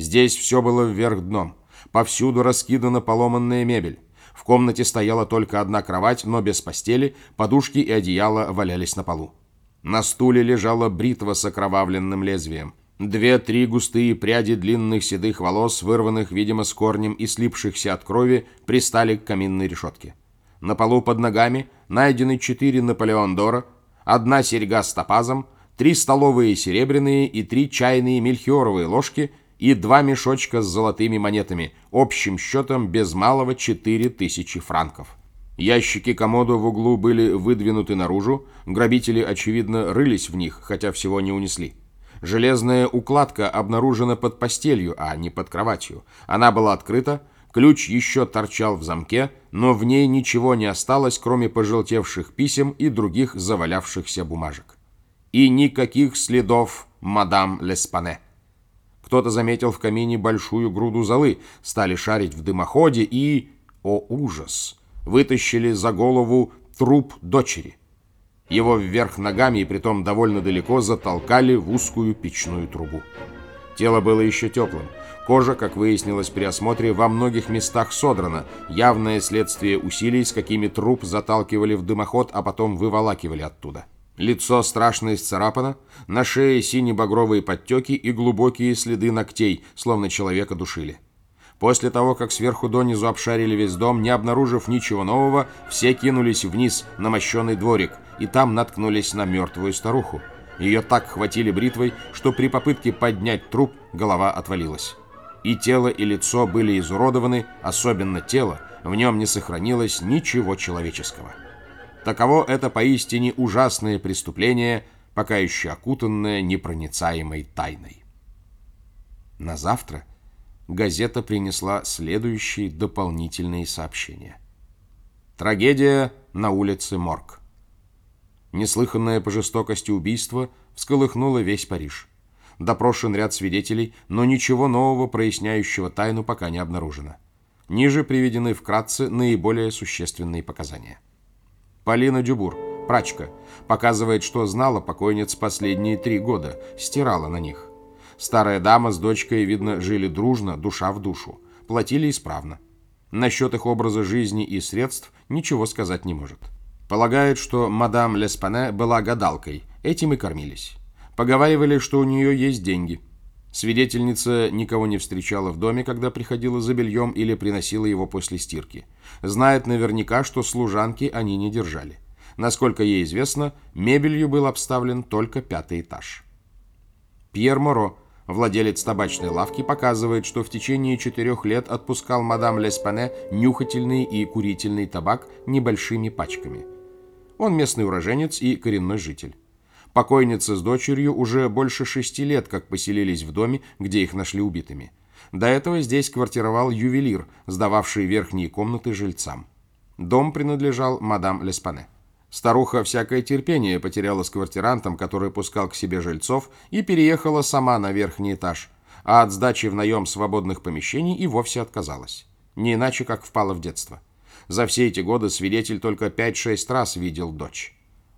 Здесь все было вверх дном. Повсюду раскидана поломанная мебель. В комнате стояла только одна кровать, но без постели, подушки и одеяло валялись на полу. На стуле лежала бритва с окровавленным лезвием. Две-три густые пряди длинных седых волос, вырванных, видимо, с корнем и слипшихся от крови, пристали к каминной решетке. На полу под ногами найдены четыре Наполеон Дора, одна серьга с топазом, три столовые серебряные и три чайные мельхиоровые ложки и два мешочка с золотыми монетами, общим счетом без малого четыре тысячи франков. Ящики комода в углу были выдвинуты наружу, грабители, очевидно, рылись в них, хотя всего не унесли. Железная укладка обнаружена под постелью, а не под кроватью. Она была открыта, ключ еще торчал в замке, но в ней ничего не осталось, кроме пожелтевших писем и других завалявшихся бумажек. И никаких следов мадам Леспане. Кто-то заметил в камине большую груду золы, стали шарить в дымоходе и... О ужас! Вытащили за голову труп дочери. Его вверх ногами и притом довольно далеко затолкали в узкую печную трубу. Тело было еще теплым. Кожа, как выяснилось при осмотре, во многих местах содрана, явное следствие усилий, с какими труп заталкивали в дымоход, а потом выволакивали оттуда. Лицо страшно исцарапано, на шее сине-багровые подтеки и глубокие следы ногтей, словно человека душили. После того, как сверху донизу обшарили весь дом, не обнаружив ничего нового, все кинулись вниз на мощенный дворик – и там наткнулись на мертвую старуху. Ее так хватили бритвой, что при попытке поднять труп голова отвалилась. И тело, и лицо были изуродованы, особенно тело, в нем не сохранилось ничего человеческого. Таково это поистине ужасное преступление, пока еще окутанное непроницаемой тайной. На завтра газета принесла следующие дополнительные сообщения. Трагедия на улице Морг. Неслыханное по жестокости убийство всколыхнуло весь Париж. Допрошен ряд свидетелей, но ничего нового, проясняющего тайну, пока не обнаружено. Ниже приведены вкратце наиболее существенные показания. Полина Дюбур, прачка, показывает, что знала покойниц последние три года, стирала на них. Старая дама с дочкой, видно, жили дружно, душа в душу, платили исправно. Насчет их образа жизни и средств ничего сказать не может. Полагают, что мадам Леспане была гадалкой, этим и кормились. Поговаривали, что у нее есть деньги. Свидетельница никого не встречала в доме, когда приходила за бельем или приносила его после стирки. Знает наверняка, что служанки они не держали. Насколько ей известно, мебелью был обставлен только пятый этаж. Пьер Моро, владелец табачной лавки, показывает, что в течение четырех лет отпускал мадам Леспане нюхательный и курительный табак небольшими пачками – он местный уроженец и коренной житель. Покойница с дочерью уже больше шести лет как поселились в доме, где их нашли убитыми. До этого здесь квартировал ювелир, сдававший верхние комнаты жильцам. Дом принадлежал мадам Леспане. Старуха всякое терпение потеряла с квартирантом, который пускал к себе жильцов, и переехала сама на верхний этаж, а от сдачи в наем свободных помещений и вовсе отказалась. Не иначе, как впала в детство. За все эти годы свидетель только 5-6 раз видел дочь.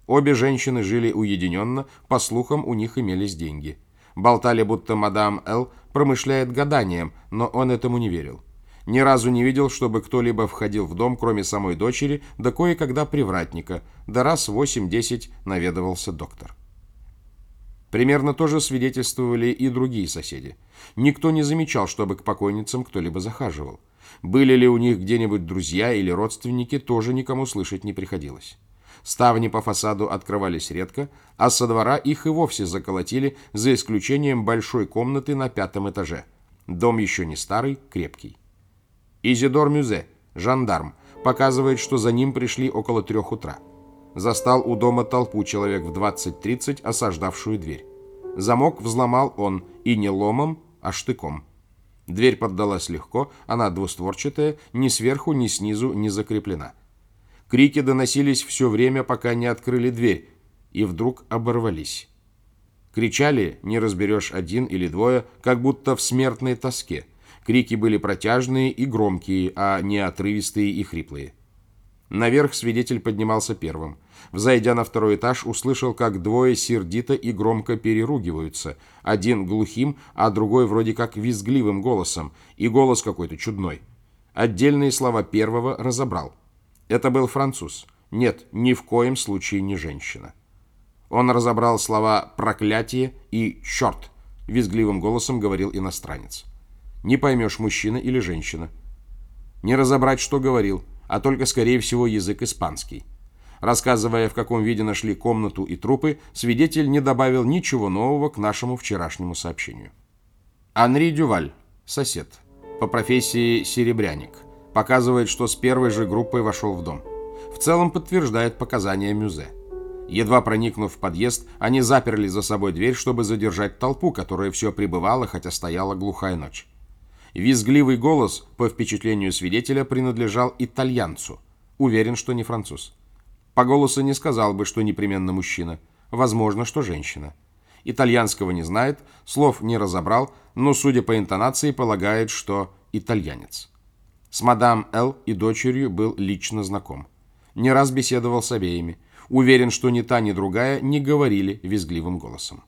Обе женщины жили уединенно, по слухам, у них имелись деньги. Болтали, будто мадам Л. промышляет гаданием, но он этому не верил. Ни разу не видел, чтобы кто-либо входил в дом, кроме самой дочери, да кое-когда привратника, да раз 8-10 наведывался доктор. Примерно то же свидетельствовали и другие соседи. Никто не замечал, чтобы к покойницам кто-либо захаживал. Были ли у них где-нибудь друзья или родственники, тоже никому слышать не приходилось. Ставни по фасаду открывались редко, а со двора их и вовсе заколотили, за исключением большой комнаты на пятом этаже. Дом еще не старый, крепкий. Изидор Мюзе, жандарм, показывает, что за ним пришли около трех утра. Застал у дома толпу человек в 20-30, осаждавшую дверь. Замок взломал он и не ломом, а штыком. Дверь поддалась легко, она двустворчатая, ни сверху, ни снизу не закреплена. Крики доносились все время, пока не открыли дверь, и вдруг оборвались. Кричали, не разберешь один или двое, как будто в смертной тоске. Крики были протяжные и громкие, а не отрывистые и хриплые. Наверх свидетель поднимался первым. Взойдя на второй этаж, услышал, как двое сердито и громко переругиваются. Один глухим, а другой вроде как визгливым голосом, и голос какой-то чудной. Отдельные слова первого разобрал. Это был француз. Нет, ни в коем случае не женщина. Он разобрал слова «проклятие» и «черт», визгливым голосом говорил иностранец. Не поймешь, мужчина или женщина. Не разобрать, что говорил, а только, скорее всего, язык испанский. Рассказывая, в каком виде нашли комнату и трупы, свидетель не добавил ничего нового к нашему вчерашнему сообщению. Анри Дюваль, сосед, по профессии серебряник, показывает, что с первой же группой вошел в дом. В целом подтверждает показания Мюзе. Едва проникнув в подъезд, они заперли за собой дверь, чтобы задержать толпу, которая все пребывала, хотя стояла глухая ночь. Визгливый голос, по впечатлению свидетеля, принадлежал итальянцу. Уверен, что не француз. По голосу не сказал бы, что непременно мужчина. Возможно, что женщина. Итальянского не знает, слов не разобрал, но, судя по интонации, полагает, что итальянец. С мадам Л. и дочерью был лично знаком. Не раз беседовал с обеими. Уверен, что ни та, ни другая не говорили визгливым голосом.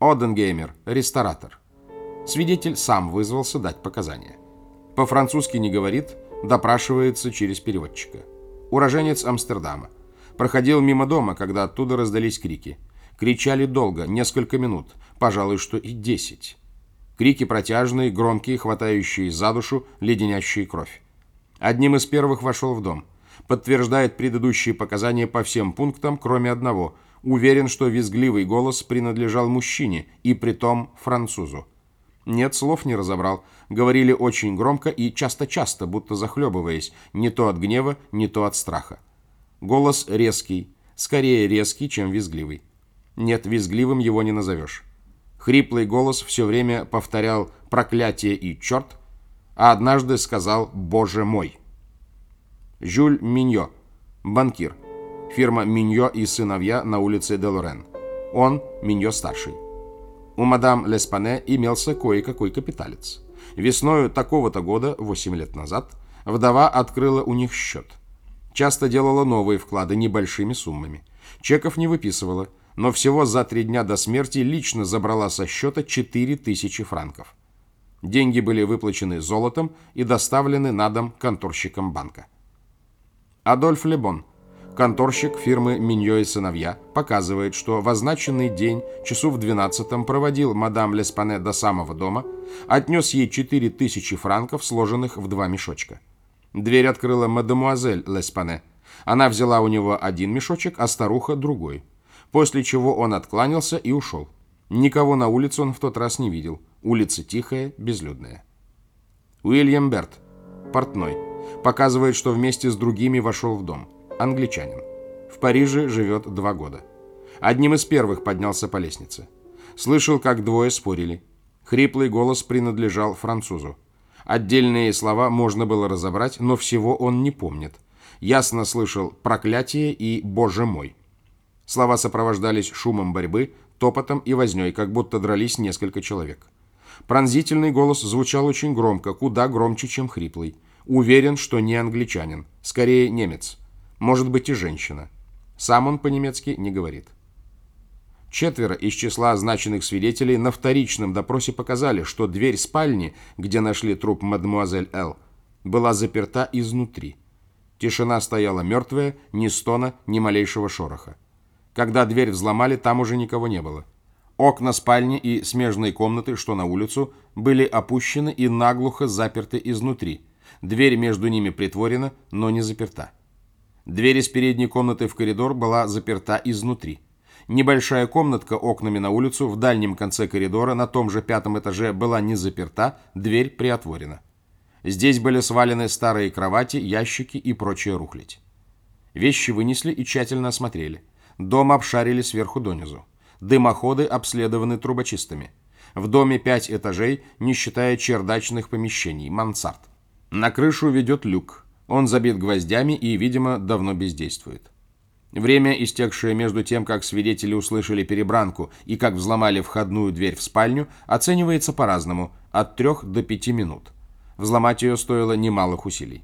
Оденгеймер, ресторатор. Свидетель сам вызвался дать показания. По-французски не говорит, допрашивается через переводчика. Уроженец Амстердама. Проходил мимо дома, когда оттуда раздались крики. Кричали долго, несколько минут, пожалуй, что и десять. Крики протяжные, громкие, хватающие за душу, леденящие кровь. Одним из первых вошел в дом. Подтверждает предыдущие показания по всем пунктам, кроме одного. Уверен, что визгливый голос принадлежал мужчине, и притом французу. Нет, слов не разобрал. Говорили очень громко и часто-часто, будто захлебываясь, не то от гнева, не то от страха. Голос резкий, скорее резкий, чем визгливый. Нет, визгливым его не назовешь. Хриплый голос все время повторял «проклятие» и «черт», а однажды сказал «Боже мой». Жюль Миньо, банкир, фирма Миньо и сыновья на улице Делорен. Он Миньо-старший. У мадам Леспане имелся кое-какой капиталец. Весною такого-то года, 8 лет назад, вдова открыла у них счет. Часто делала новые вклады небольшими суммами. Чеков не выписывала, но всего за три дня до смерти лично забрала со счета 4000 франков. Деньги были выплачены золотом и доставлены на дом конторщикам банка. Адольф Лебон – Конторщик фирмы «Миньо и сыновья» показывает, что в означенный день, часу в 12 проводил мадам Леспане до самого дома, отнес ей 4000 франков, сложенных в два мешочка. Дверь открыла мадемуазель Леспане. Она взяла у него один мешочек, а старуха – другой. После чего он откланялся и ушел. Никого на улице он в тот раз не видел. Улица тихая, безлюдная. Уильям Берт, портной, показывает, что вместе с другими вошел в дом англичанин. В Париже живет два года. Одним из первых поднялся по лестнице. Слышал, как двое спорили. Хриплый голос принадлежал французу. Отдельные слова можно было разобрать, но всего он не помнит. Ясно слышал «проклятие» и «боже мой». Слова сопровождались шумом борьбы, топотом и вознёй, как будто дрались несколько человек. Пронзительный голос звучал очень громко, куда громче, чем хриплый. Уверен, что не англичанин, скорее немец может быть и женщина. Сам он по-немецки не говорит. Четверо из числа означенных свидетелей на вторичном допросе показали, что дверь спальни, где нашли труп мадемуазель Л, была заперта изнутри. Тишина стояла мертвая, ни стона, ни малейшего шороха. Когда дверь взломали, там уже никого не было. Окна спальни и смежной комнаты, что на улицу, были опущены и наглухо заперты изнутри. Дверь между ними притворена, но не заперта. Дверь из передней комнаты в коридор была заперта изнутри. Небольшая комнатка окнами на улицу в дальнем конце коридора на том же пятом этаже была не заперта, дверь приотворена. Здесь были свалены старые кровати, ящики и прочая рухлядь. Вещи вынесли и тщательно осмотрели. Дом обшарили сверху донизу. Дымоходы обследованы трубочистами. В доме пять этажей, не считая чердачных помещений, мансард. На крышу ведет люк. Он забит гвоздями и, видимо, давно бездействует. Время, истекшее между тем, как свидетели услышали перебранку и как взломали входную дверь в спальню, оценивается по-разному – от трех до пяти минут. Взломать ее стоило немалых усилий.